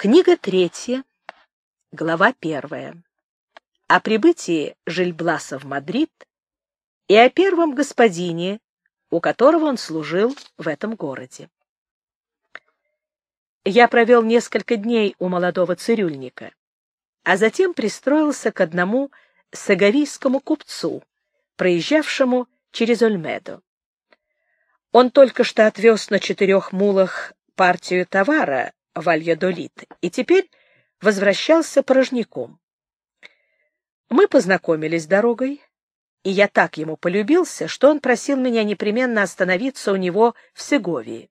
Книга третья, глава первая. О прибытии Жильбласа в Мадрид и о первом господине, у которого он служил в этом городе. Я провел несколько дней у молодого цирюльника, а затем пристроился к одному сагавийскому купцу, проезжавшему через Ольмедо. Он только что отвез на четырех мулах партию товара, Вальядолит, и теперь возвращался порожняком. Мы познакомились дорогой, и я так ему полюбился, что он просил меня непременно остановиться у него в Сеговии.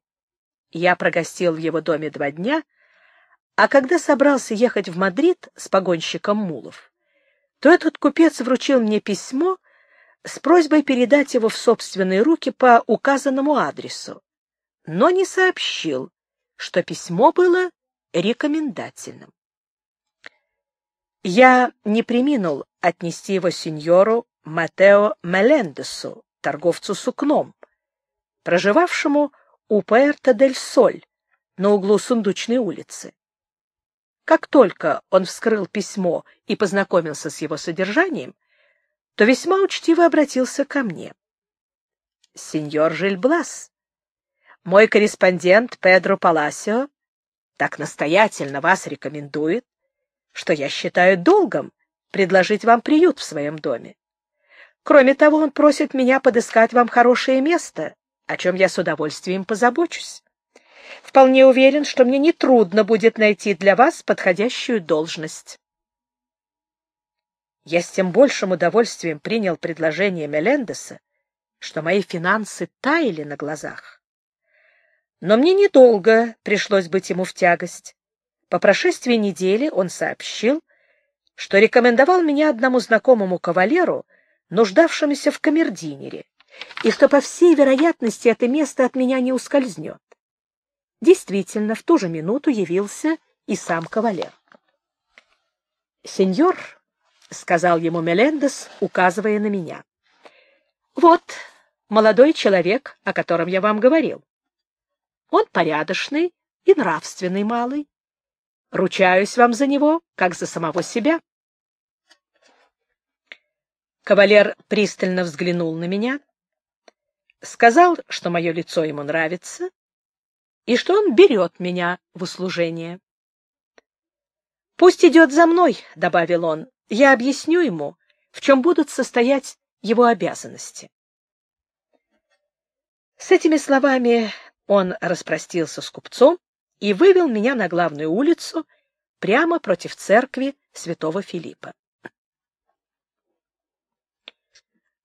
Я прогостил в его доме два дня, а когда собрался ехать в Мадрид с погонщиком мулов, то этот купец вручил мне письмо с просьбой передать его в собственные руки по указанному адресу, но не сообщил, что письмо было рекомендательным. Я не приминул отнести его сеньору Матео Мелендесу, торговцу сукном, проживавшему у Пуэрто-дель-Соль на углу Сундучной улицы. Как только он вскрыл письмо и познакомился с его содержанием, то весьма учтиво обратился ко мне. — Сеньор Жильблас, мой корреспондент Педро Паласио так настоятельно вас рекомендует, что я считаю долгом предложить вам приют в своем доме. Кроме того, он просит меня подыскать вам хорошее место, о чем я с удовольствием позабочусь. Вполне уверен, что мне нетрудно будет найти для вас подходящую должность. Я с тем большим удовольствием принял предложение Мелендеса, что мои финансы таяли на глазах. Но мне недолго пришлось быть ему в тягость. По прошествии недели он сообщил, что рекомендовал меня одному знакомому кавалеру, нуждавшемуся в камердинере, и что, по всей вероятности, это место от меня не ускользнет. Действительно, в ту же минуту явился и сам кавалер. «Сеньор», — сказал ему Мелендес, указывая на меня, — «вот молодой человек, о котором я вам говорил. Он порядочный и нравственный малый. Ручаюсь вам за него, как за самого себя. Кавалер пристально взглянул на меня, сказал, что мое лицо ему нравится и что он берет меня в услужение. «Пусть идет за мной», — добавил он, — «я объясню ему, в чем будут состоять его обязанности». С этими словами он распростился с купцом и вывел меня на главную улицу прямо против церкви святого Филиппа.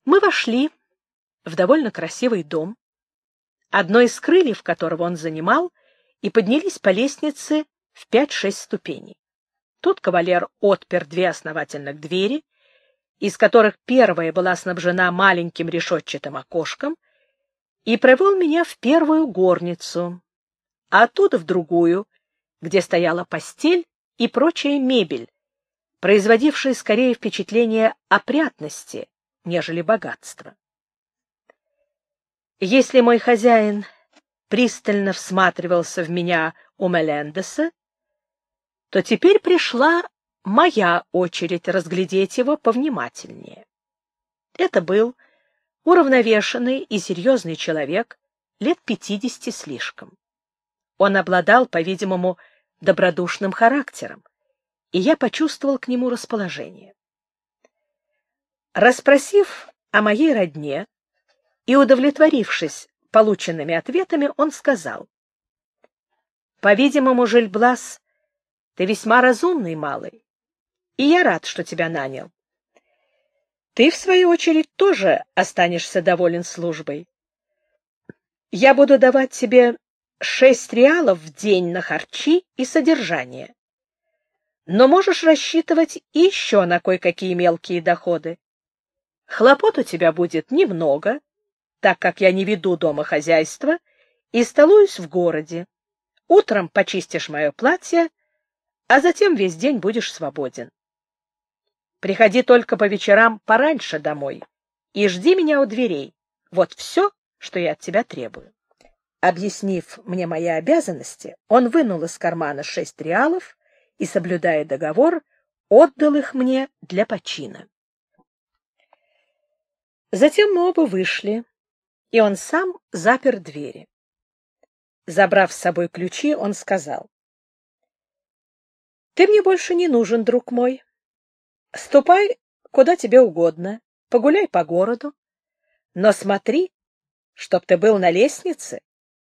Мы вошли в довольно красивый дом, одно из крыльев которого он занимал, и поднялись по лестнице в пять-шесть ступеней. Тут кавалер отпер две основательных двери, из которых первая была снабжена маленьким решетчатым окошком, и провел меня в первую горницу, а оттуда в другую, где стояла постель и прочая мебель, производившая скорее впечатление опрятности, нежели богатства. Если мой хозяин пристально всматривался в меня у Мелендеса, то теперь пришла моя очередь разглядеть его повнимательнее. Это был уравновешенный и серьезный человек, лет пятидесяти слишком. Он обладал, по-видимому, добродушным характером, и я почувствовал к нему расположение. Распросив о моей родне и удовлетворившись полученными ответами, он сказал, «По-видимому, Жильблас, ты весьма разумный малый, и я рад, что тебя нанял. Ты, в свою очередь, тоже останешься доволен службой. Я буду давать тебе шесть реалов в день на харчи и содержание. Но можешь рассчитывать еще на кое-какие мелкие доходы. Хлопот у тебя будет немного, так как я не веду дома хозяйства и столуюсь в городе. Утром почистишь мое платье, а затем весь день будешь свободен. Приходи только по вечерам пораньше домой и жди меня у дверей. Вот все, что я от тебя требую. Объяснив мне мои обязанности, он вынул из кармана шесть реалов и, соблюдая договор, отдал их мне для почина. Затем мы оба вышли, и он сам запер двери. Забрав с собой ключи, он сказал, «Ты мне больше не нужен, друг мой. Ступай куда тебе угодно, погуляй по городу, но смотри, чтоб ты был на лестнице,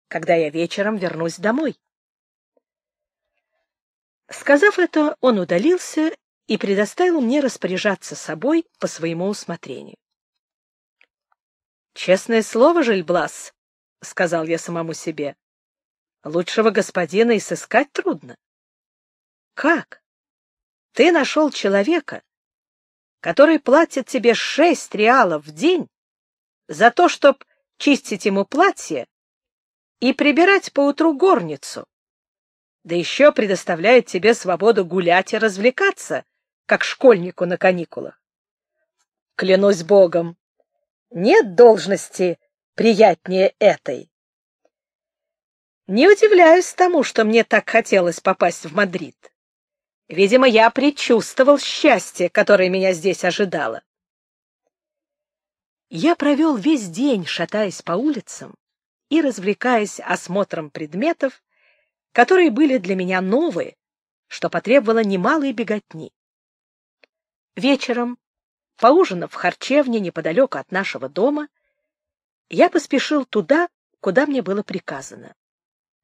когда я вечером вернусь домой». Сказав это, он удалился и предоставил мне распоряжаться собой по своему усмотрению. «Честное слово, Жильблас», — сказал я самому себе, — «лучшего господина и сыскать трудно». «Как? Ты нашел человека, который платит тебе шесть реалов в день за то, чтоб чистить ему платье и прибирать поутру горницу, да еще предоставляет тебе свободу гулять и развлекаться, как школьнику на каникулах. Клянусь Богом, нет должности приятнее этой. Не удивляюсь тому, что мне так хотелось попасть в Мадрид. Видимо, я предчувствовал счастье, которое меня здесь ожидало. Я провел весь день, шатаясь по улицам и развлекаясь осмотром предметов, которые были для меня новые, что потребовало немалой беготни. Вечером, поужинав в харчевне неподалеку от нашего дома, я поспешил туда, куда мне было приказано.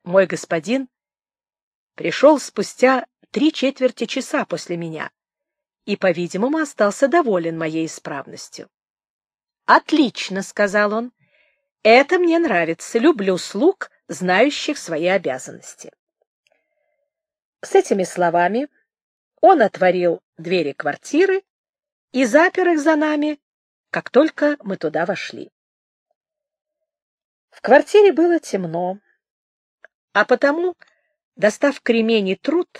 Мой господин пришел спустя три четверти часа после меня и, по-видимому, остался доволен моей исправностью. «Отлично», — сказал он, — «это мне нравится, люблю слуг, знающих свои обязанности». С этими словами он отворил двери квартиры и запер их за нами, как только мы туда вошли. В квартире было темно, а потому, достав кремень и труд,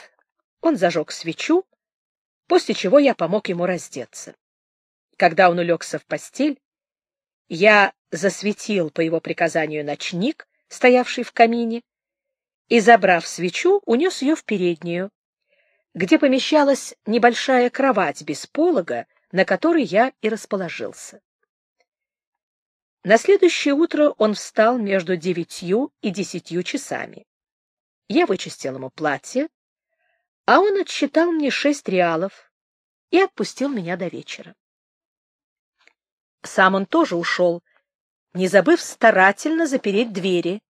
он зажег свечу, после чего я помог ему раздеться. Когда он улегся в постель, я засветил по его приказанию ночник, стоявший в камине, и, забрав свечу, унес ее в переднюю, где помещалась небольшая кровать без полога, на которой я и расположился. На следующее утро он встал между девятью и десятью часами. Я вычистил ему платье, а он отсчитал мне шесть реалов и отпустил меня до вечера. Сам он тоже ушел, не забыв старательно запереть двери,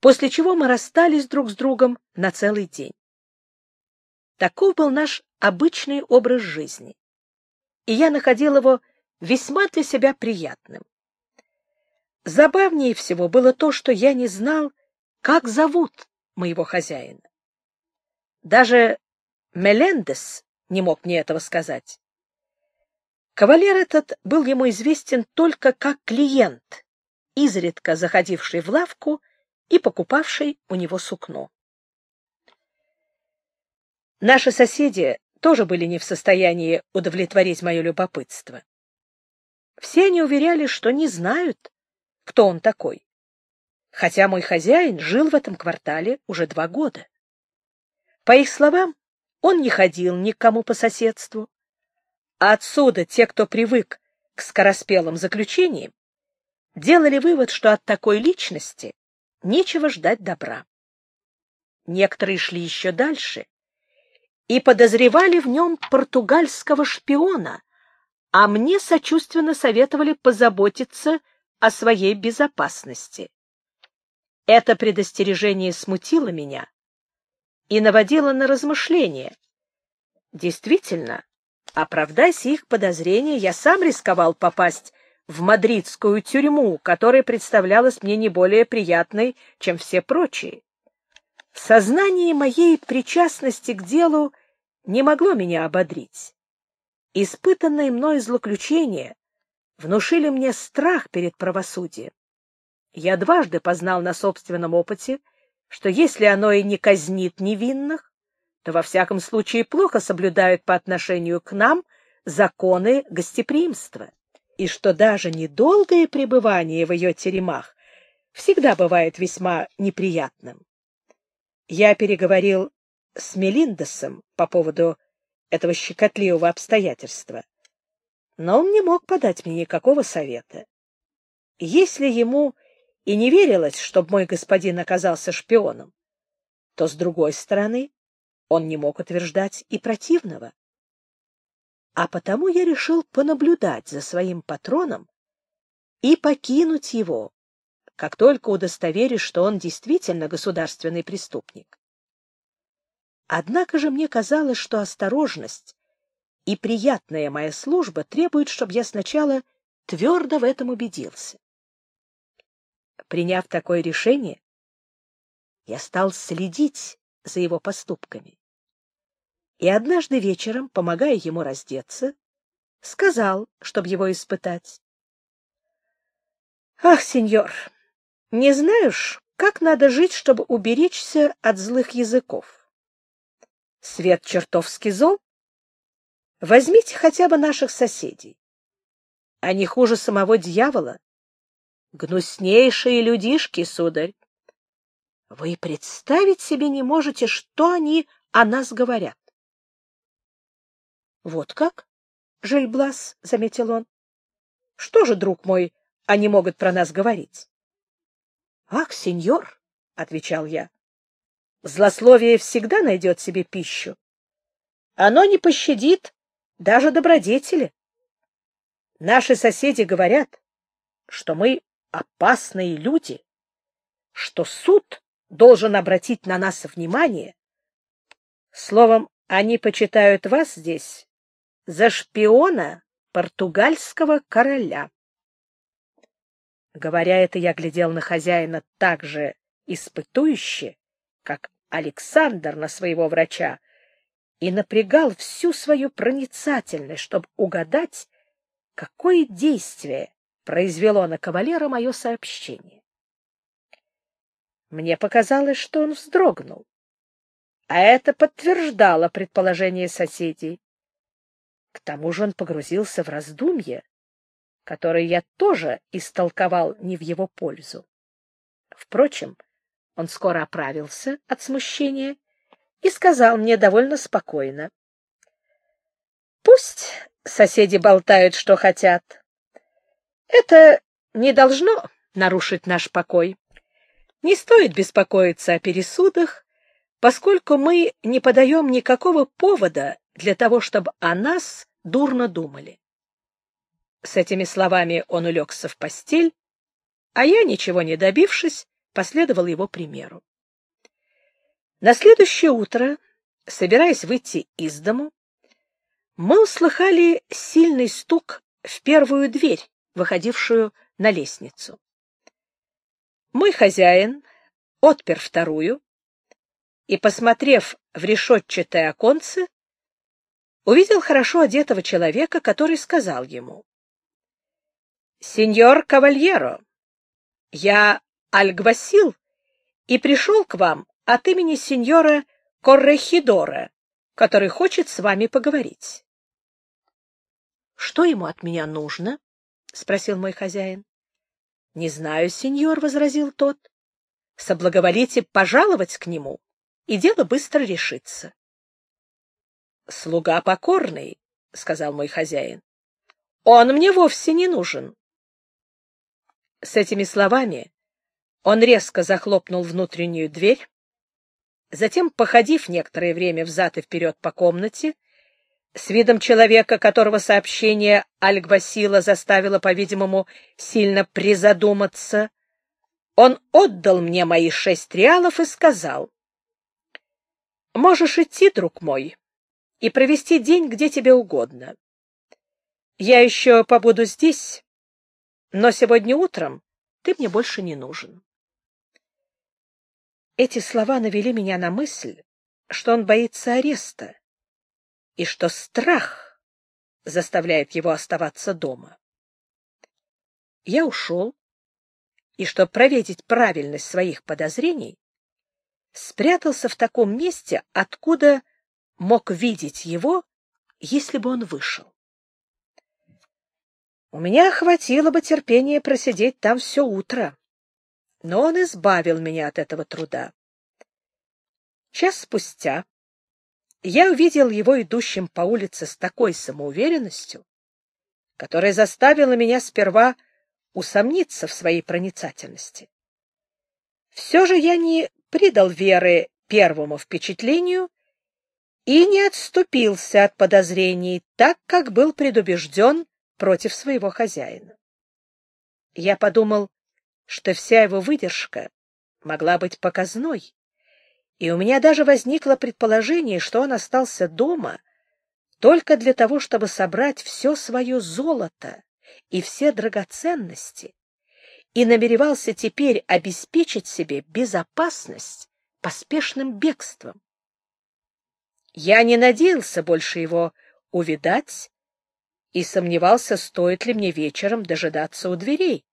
после чего мы расстались друг с другом на целый день. Таков был наш обычный образ жизни, и я находил его весьма для себя приятным. Забавнее всего было то, что я не знал, как зовут моего хозяина. Даже Мелендес не мог мне этого сказать. Кавалер этот был ему известен только как клиент, изредка заходивший в лавку и покупавший у него сукно. Наши соседи тоже были не в состоянии удовлетворить мое любопытство. Все они уверяли, что не знают, кто он такой, хотя мой хозяин жил в этом квартале уже два года. По их словам, он не ходил ни к кому по соседству, а отсюда те, кто привык к скороспелым заключениям, делали вывод, что от такой личности нечего ждать добра. Некоторые шли еще дальше и подозревали в нем португальского шпиона, а мне сочувственно советовали позаботиться о своей безопасности. Это предостережение смутило меня и наводило на размышления. Действительно, оправдайся их подозрения, я сам рисковал попасть в мадридскую тюрьму, которая представлялась мне не более приятной, чем все прочие. Сознание моей причастности к делу не могло меня ободрить. Испытанные мной злоключения внушили мне страх перед правосудием. Я дважды познал на собственном опыте, что если оно и не казнит невинных, то во всяком случае плохо соблюдают по отношению к нам законы гостеприимства и что даже недолгое пребывание в ее теремах всегда бывает весьма неприятным. Я переговорил с Мелиндосом по поводу этого щекотливого обстоятельства, но он не мог подать мне никакого совета. Если ему и не верилось, чтобы мой господин оказался шпионом, то, с другой стороны, он не мог утверждать и противного. А потому я решил понаблюдать за своим патроном и покинуть его, как только удостоверюсь, что он действительно государственный преступник. Однако же мне казалось, что осторожность и приятная моя служба требуют, чтобы я сначала твердо в этом убедился. Приняв такое решение, я стал следить за его поступками. И однажды вечером, помогая ему раздеться, сказал, чтобы его испытать. — Ах, сеньор, не знаешь, как надо жить, чтобы уберечься от злых языков? Свет чертовски зол. Возьмите хотя бы наших соседей. Они хуже самого дьявола. Гнуснейшие людишки, сударь. Вы представить себе не можете, что они о нас говорят. — Вот как? — Жильблас, — заметил он. — Что же, друг мой, они могут про нас говорить? — Ах, сеньор, — отвечал я, — злословие всегда найдет себе пищу. Оно не пощадит даже добродетели. Наши соседи говорят, что мы опасные люди, что суд должен обратить на нас внимание. Словом, они почитают вас здесь за шпиона португальского короля. Говоря это, я глядел на хозяина так же испытующе, как Александр на своего врача, и напрягал всю свою проницательность, чтобы угадать, какое действие произвело на кавалера мое сообщение. Мне показалось, что он вздрогнул, а это подтверждало предположение соседей. К тому же он погрузился в раздумье, которое я тоже истолковал не в его пользу. Впрочем, он скоро оправился от смущения и сказал мне довольно спокойно. — Пусть соседи болтают, что хотят. Это не должно нарушить наш покой. Не стоит беспокоиться о пересудах, поскольку мы не подаем никакого повода для того, чтобы о нас дурно думали. С этими словами он улегся в постель, а я, ничего не добившись, последовал его примеру. На следующее утро, собираясь выйти из дому, мы услыхали сильный стук в первую дверь, выходившую на лестницу. Мой хозяин отпер вторую и, посмотрев в решетчатое оконце, увидел хорошо одетого человека, который сказал ему. — Сеньор Кавальеро, я Альгвасил и пришел к вам от имени сеньора Коррехидора, который хочет с вами поговорить. — Что ему от меня нужно? — спросил мой хозяин. — Не знаю, сеньор, — возразил тот. — Соблаговолите пожаловать к нему, и дело быстро решится. — Слуга покорный, — сказал мой хозяин. — Он мне вовсе не нужен. С этими словами он резко захлопнул внутреннюю дверь, затем, походив некоторое время взад и вперед по комнате, с видом человека, которого сообщение Альгвасила заставило, по-видимому, сильно призадуматься, он отдал мне мои шесть реалов и сказал, «Можешь идти, друг мой, и провести день где тебе угодно. Я еще побуду здесь, но сегодня утром ты мне больше не нужен». Эти слова навели меня на мысль, что он боится ареста, и что страх заставляет его оставаться дома. Я ушел, и, чтобы проверить правильность своих подозрений, спрятался в таком месте, откуда мог видеть его, если бы он вышел. У меня хватило бы терпения просидеть там все утро. но он избавил меня от этого труда. Час спустя я увидел его идущим по улице с такой самоуверенностью, которая заставила меня сперва усомниться в своей проницательности. Все же я не придал веры первому впечатлению и не отступился от подозрений, так как был предубежден против своего хозяина. Я подумал, что вся его выдержка могла быть показной, и у меня даже возникло предположение, что он остался дома только для того, чтобы собрать все свое золото и все драгоценности, и намеревался теперь обеспечить себе безопасность поспешным бегством. Я не надеялся больше его увидать и сомневался, стоит ли мне вечером дожидаться у дверей.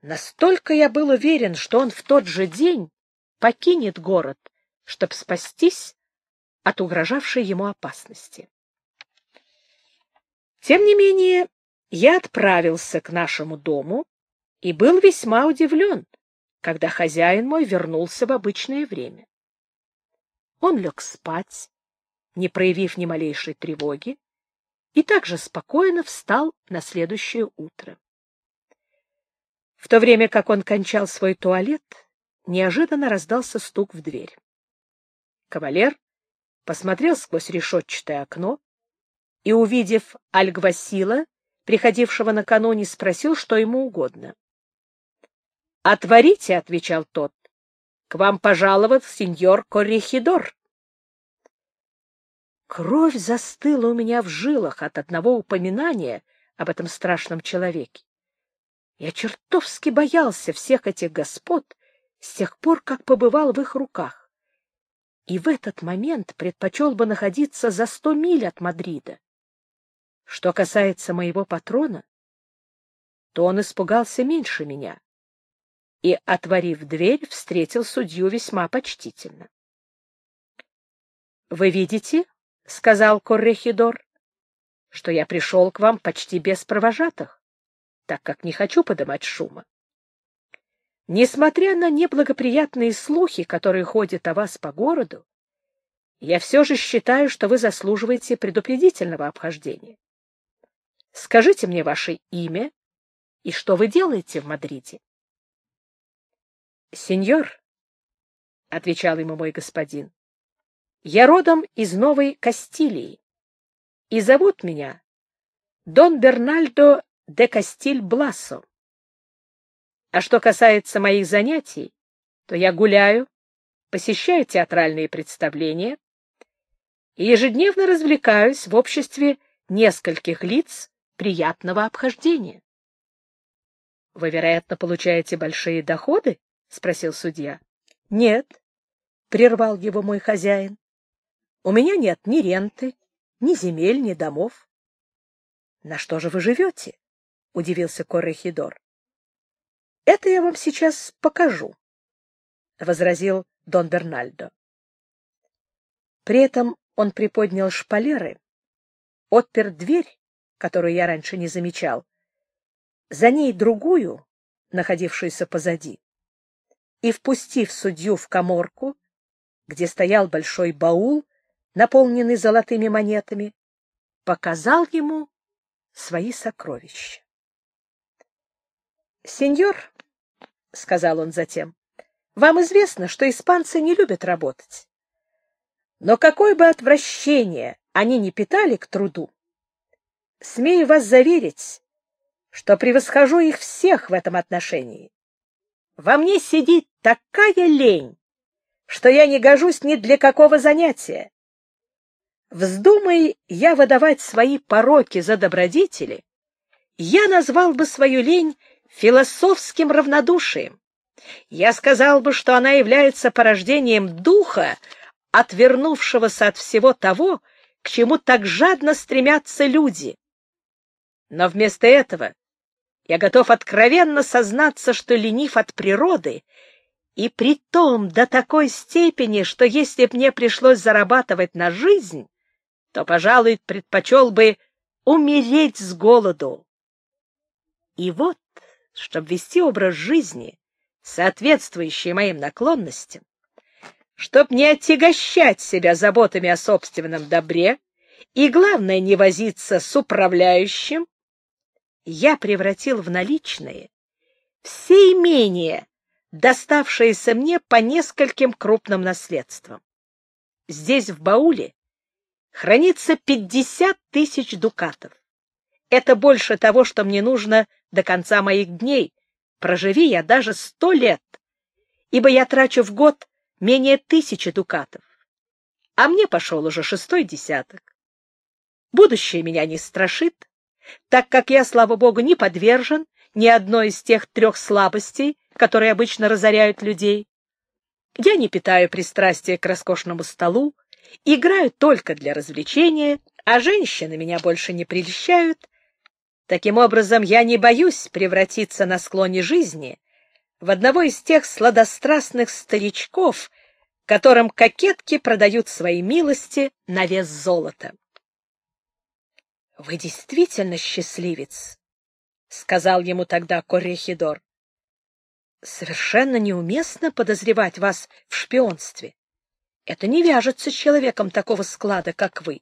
Настолько я был уверен, что он в тот же день покинет город, чтобы спастись от угрожавшей ему опасности. Тем не менее, я отправился к нашему дому и был весьма удивлен, когда хозяин мой вернулся в обычное время. Он лег спать, не проявив ни малейшей тревоги, и также спокойно встал на следующее утро. В то время как он кончал свой туалет, неожиданно раздался стук в дверь. Кавалер посмотрел сквозь решетчатое окно и, увидев Альгвасила, приходившего накануне, спросил, что ему угодно. — Отворите, — отвечал тот, — к вам пожаловал сеньор Коррехидор. Кровь застыла у меня в жилах от одного упоминания об этом страшном человеке. Я чертовски боялся всех этих господ с тех пор, как побывал в их руках. И в этот момент предпочел бы находиться за сто миль от Мадрида. Что касается моего патрона, то он испугался меньше меня и, отворив дверь, встретил судью весьма почтительно. — Вы видите, — сказал Коррехидор, — что я пришел к вам почти без провожатых так как не хочу поднимать шума. Несмотря на неблагоприятные слухи, которые ходят о вас по городу, я все же считаю, что вы заслуживаете предупредительного обхождения. Скажите мне ваше имя и что вы делаете в Мадриде. — Сеньор, — отвечал ему мой господин, — я родом из Новой Кастилии, и зовут меня Дон Бернальдо де Кастиль-Блассо. А что касается моих занятий, то я гуляю, посещаю театральные представления и ежедневно развлекаюсь в обществе нескольких лиц приятного обхождения. — Вы, вероятно, получаете большие доходы? — спросил судья. — Нет, — прервал его мой хозяин. — У меня нет ни ренты, ни земель, ни домов. — На что же вы живете? — удивился Коррехидор. — Это я вам сейчас покажу, — возразил Дон Бернальдо. При этом он приподнял шпалеры, отпер дверь, которую я раньше не замечал, за ней другую, находившуюся позади, и, впустив судью в коморку, где стоял большой баул, наполненный золотыми монетами, показал ему свои сокровища. — Сеньор, — сказал он затем, — вам известно, что испанцы не любят работать. Но какое бы отвращение они не питали к труду, смею вас заверить, что превосхожу их всех в этом отношении. Во мне сидит такая лень, что я не гожусь ни для какого занятия. Вздумай я выдавать свои пороки за добродетели, я назвал бы свою лень философским равнодушием. Я сказал бы, что она является порождением духа, отвернувшегося от всего того, к чему так жадно стремятся люди. Но вместо этого я готов откровенно сознаться, что ленив от природы, и при том до такой степени, что если б мне пришлось зарабатывать на жизнь, то, пожалуй, предпочел бы умереть с голоду. И вот чтобы вести образ жизни, соответствующие моим наклонностям, чтоб не отягощать себя заботами о собственном добре и, главное, не возиться с управляющим, я превратил в наличные все имения, доставшиеся мне по нескольким крупным наследствам. Здесь, в бауле, хранится пятьдесят тысяч дукатов. Это больше того, что мне нужно до конца моих дней. Проживи я даже сто лет, ибо я трачу в год менее тысячи дукатов. А мне пошел уже шестой десяток. Будущее меня не страшит, так как я, слава богу, не подвержен ни одной из тех трех слабостей, которые обычно разоряют людей. Я не питаю пристрастия к роскошному столу, играю только для развлечения, а женщины меня больше не прельщают. Таким образом, я не боюсь превратиться на склоне жизни в одного из тех сладострастных старичков, которым кокетки продают свои милости на вес золота. — Вы действительно счастливец, — сказал ему тогда Коррехидор. — Совершенно неуместно подозревать вас в шпионстве. Это не вяжется с человеком такого склада, как вы.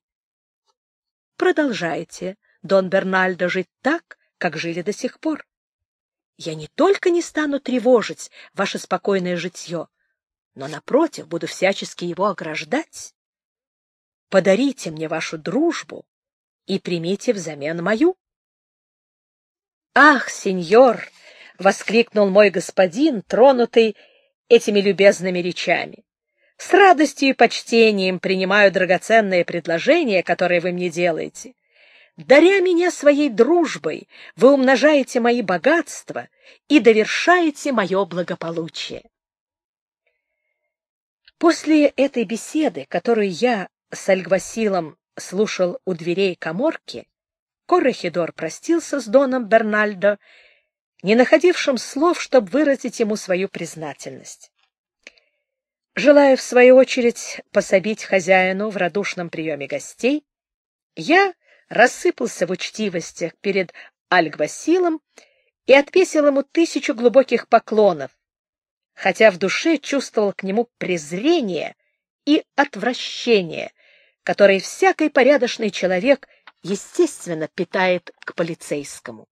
Продолжайте, Дон Бернальдо, жить так, как жили до сих пор. Я не только не стану тревожить ваше спокойное житье, но, напротив, буду всячески его ограждать. Подарите мне вашу дружбу и примите взамен мою. — Ах, сеньор! — воскликнул мой господин, тронутый этими любезными речами. С радостью и почтением принимаю драгоценные предложения, которые вы мне делаете. Даря меня своей дружбой, вы умножаете мои богатства и довершаете мое благополучие. После этой беседы, которую я с Альгвасилом слушал у дверей коморки, Коррехидор простился с Доном Бернальдо, не находившим слов, чтобы выразить ему свою признательность. Желая, в свою очередь, пособить хозяину в радушном приеме гостей, я рассыпался в учтивостях перед Альгвасилом и отпесил ему тысячу глубоких поклонов, хотя в душе чувствовал к нему презрение и отвращение, которое всякий порядочный человек естественно питает к полицейскому.